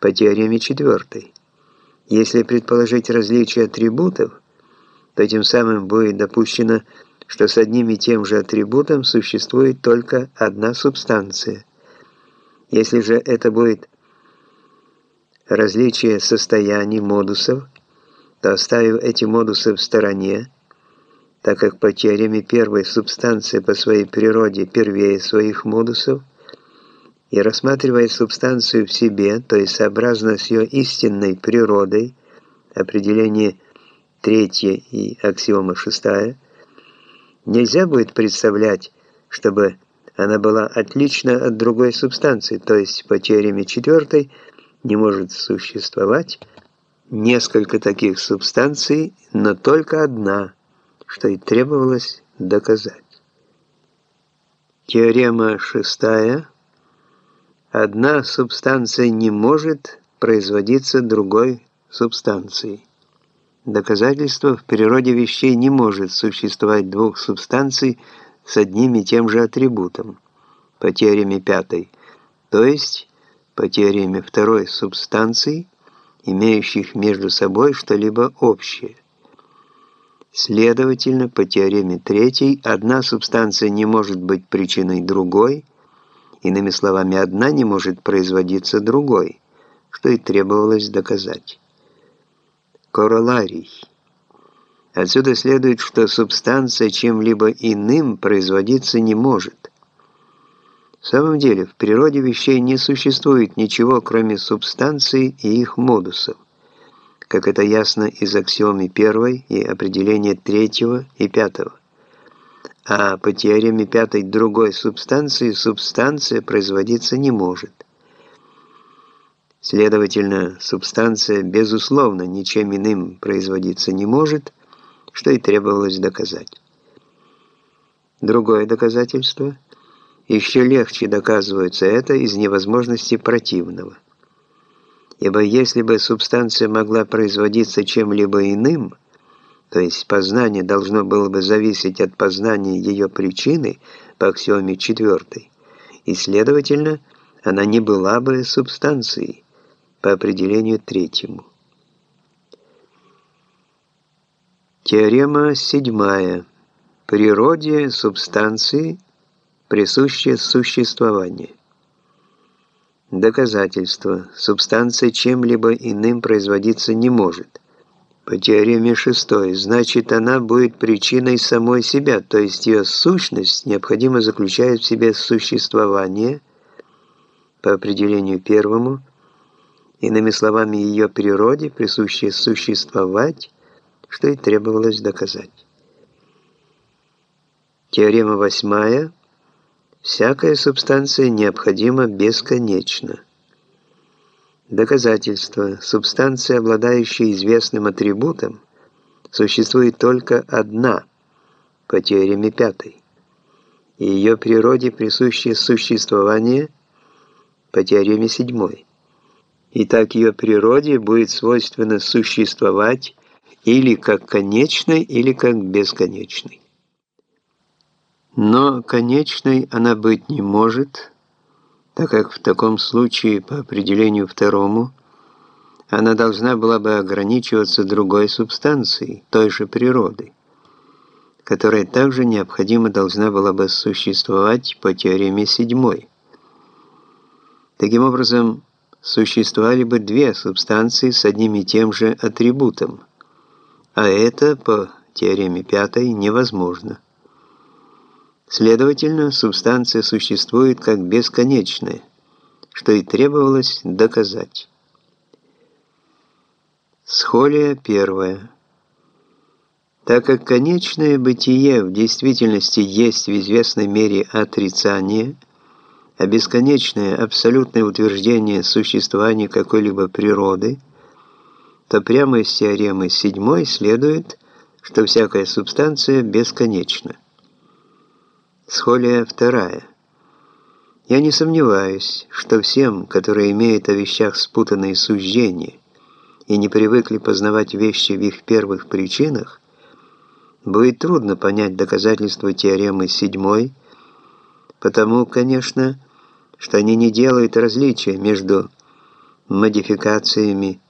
по теореме четвертой. Если предположить различие атрибутов, то тем самым будет допущено, что с одним и тем же атрибутом существует только одна субстанция. Если же это будет различие состояний модусов, то оставив эти модусы в стороне, так как по теореме первой субстанция по своей природе первее своих модусов, и рассматривая субстанцию в себе, то есть сообразно с ее истинной природой, определение третье и аксиома шестая, нельзя будет представлять, чтобы она была отлична от другой субстанции, то есть по теореме четвертой не может существовать несколько таких субстанций, но только одна, что и требовалось доказать. Теорема шестая – Одна субстанция не может производиться другой субстанцией. Доказательство в природе вещей не может существовать двух субстанций с одним и тем же атрибутом по теореме пятой, то есть по теореме второй субстанций, имеющих между собой что-либо общее. Следовательно, по теореме третьей одна субстанция не может быть причиной другой, Иными словами, одна не может производиться другой, что и требовалось доказать. Короларий. Отсюда следует, что субстанция чем-либо иным производиться не может. В самом деле, в природе вещей не существует ничего, кроме субстанций и их модусов, как это ясно из аксиомы первой и определения третьего и пятого а по теореме пятой другой субстанции субстанция производиться не может. Следовательно, субстанция, безусловно, ничем иным производиться не может, что и требовалось доказать. Другое доказательство – еще легче доказывается это из невозможности противного. Ибо если бы субстанция могла производиться чем-либо иным – то есть познание должно было бы зависеть от познания ее причины по аксиоме четвертой, и, следовательно, она не была бы субстанцией по определению третьему. Теорема седьмая. Природе субстанции присуще существование. Доказательство. Субстанция чем-либо иным производиться не может по теореме шестой, значит, она будет причиной самой себя, то есть ее сущность необходимо заключает в себе существование, по определению первому, иными словами, ее природе, присущее существовать, что и требовалось доказать. Теорема восьмая. Всякая субстанция необходима бесконечно. Доказательство. Субстанция, обладающая известным атрибутом, существует только одна, по теореме пятой. И ее природе присуще существование по теореме седьмой. И так ее природе будет свойственно существовать или как конечной, или как бесконечной. Но конечной она быть не может, так как в таком случае, по определению второму, она должна была бы ограничиваться другой субстанцией, той же природы, которая также необходимо должна была бы существовать по теореме седьмой. Таким образом, существовали бы две субстанции с одним и тем же атрибутом, а это по теореме пятой невозможно. Следовательно, субстанция существует как бесконечная, что и требовалось доказать. Схолия первая. Так как конечное бытие в действительности есть в известной мере отрицание, а бесконечное абсолютное утверждение существования какой-либо природы, то прямо из теоремы седьмой следует, что всякая субстанция бесконечна. Схолия вторая. Я не сомневаюсь, что всем, которые имеют о вещах спутанные суждения и не привыкли познавать вещи в их первых причинах, будет трудно понять доказательства теоремы седьмой, потому, конечно, что они не делают различия между модификациями